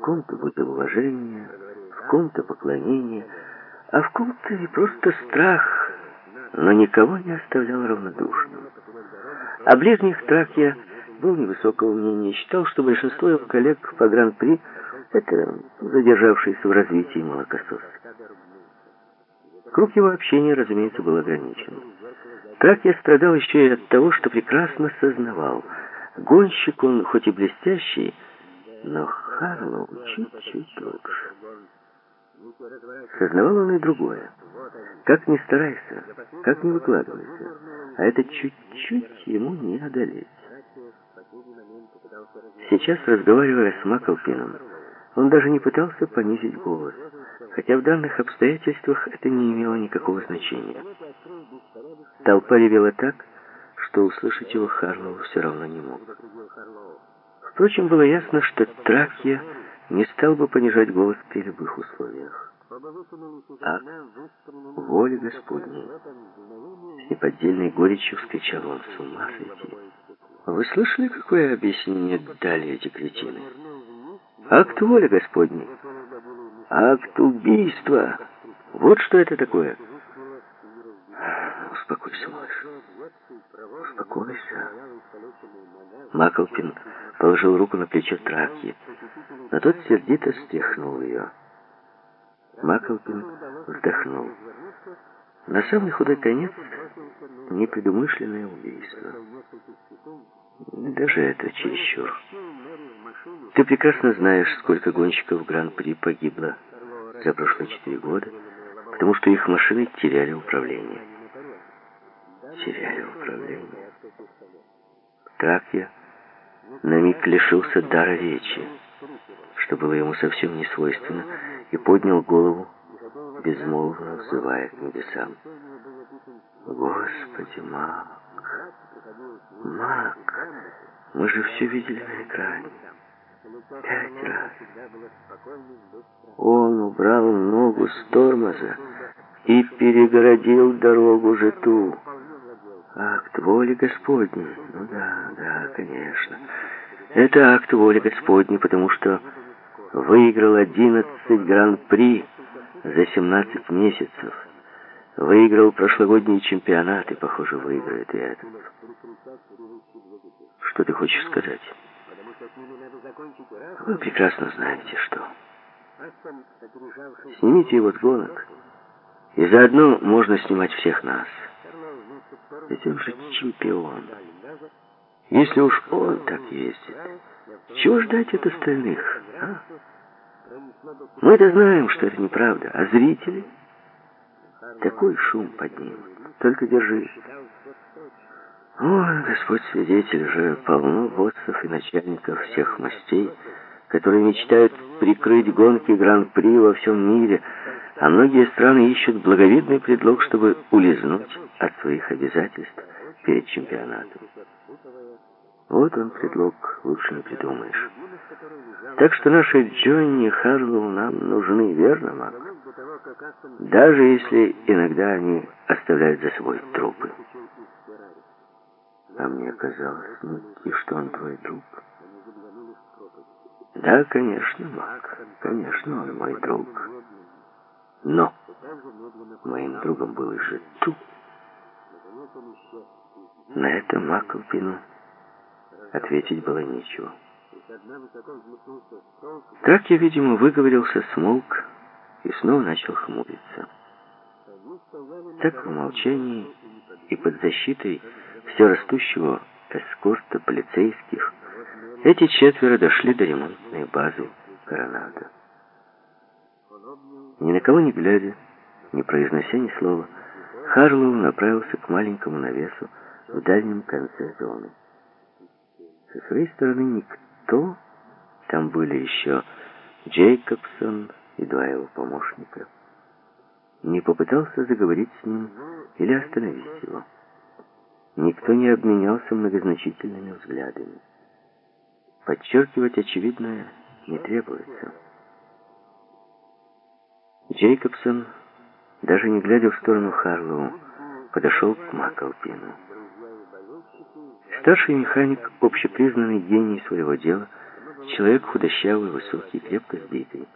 Ком-то будет уважение, в ком-то поклонение, а в ком-то и просто страх, но никого не оставлял равнодушным. О ближних Тракия был невысокого мнения, считал, что большинство его коллег по Гран-при — это задержавшиеся в развитии молокососы. Круг его общения, разумеется, был ограничен. Так я страдал еще и от того, что прекрасно сознавал. Гонщик он хоть и блестящий, но Харлоу чуть-чуть лучше. Сознавал он и другое. Как ни старайся, как ни выкладывайся, а это чуть-чуть ему не одолеть. Сейчас, разговаривая с Маклпином, он даже не пытался понизить голос, хотя в данных обстоятельствах это не имело никакого значения. Толпа ревела так, что услышать его Харлоу все равно не мог. Впрочем, было ясно, что Тракья не стал бы понижать голос при любых условиях. А воля Господня! С неподдельной горечью вскричал он с ума сойти. Вы слышали, какое объяснение дали эти кретины? Акт воли Господней. Акт убийства. Вот что это такое. Успокойся, малыш. Успокойся. Маклпин положил руку на плечо Траки, но тот сердито стряхнул ее. Маклпин вздохнул. На самый худой конец непредумышленное убийство. Даже это чересчур. Ты прекрасно знаешь, сколько гонщиков Гран-при погибло за прошлые четыре года, потому что их машины теряли управление. Теряли управление. Тракья на миг лишился дара речи, что было ему совсем не свойственно, и поднял голову, безмолвно взывая к небесам. Господи, Мак, Мак, мы же все видели на экране. Пять раз. Он убрал ногу с тормоза и перегородил дорогу житу. Акт воли Господней. Ну да, да, конечно. Это акт воли Господней, потому что выиграл 11 гран-при за 17 месяцев. Выиграл прошлогодний чемпионат и, похоже, выиграет и этот. Что ты хочешь сказать? Вы прекрасно знаете, что. Снимите его с гонок, и заодно можно снимать всех нас. Ведь он же чемпион. Если уж он так ездит, чего ждать от остальных, а? Мы-то знаем, что это неправда, а зрители... Такой шум поднимут. Только держись. Ой, Господь свидетель, же полно боссов и начальников всех мастей, которые мечтают прикрыть гонки Гран-при во всем мире, а многие страны ищут благовидный предлог, чтобы улизнуть от своих обязательств перед чемпионатом. Вот он предлог, лучше не придумаешь. Так что наши Джонни Харлоу нам нужны, верно, Мак? Даже если иногда они оставляют за собой трупы. А мне казалось, Ники, что он твой друг. Да, конечно, Мак, конечно, он мой друг. Но моим другом был и Житу. На это Маклпину ответить было нечего. Так я, видимо, выговорился, смолк и снова начал хмуриться. Так в молчании и под защитой все растущего эскорта полицейских эти четверо дошли до ремонтной базы Коронада. Ни на кого не глядя, не произнося ни слова, Харлоу направился к маленькому навесу в дальнем конце зоны. Со своей стороны никто, там были еще Джейкобсон и два его помощника, не попытался заговорить с ним или остановить его. Никто не обменялся многозначительными взглядами. Подчеркивать очевидное не требуется. Джейкобсон, даже не глядя в сторону Харлоу, подошел к Маклпину. Старший механик, общепризнанный гений своего дела, Человек худощавый, высокий, крепко сбитый.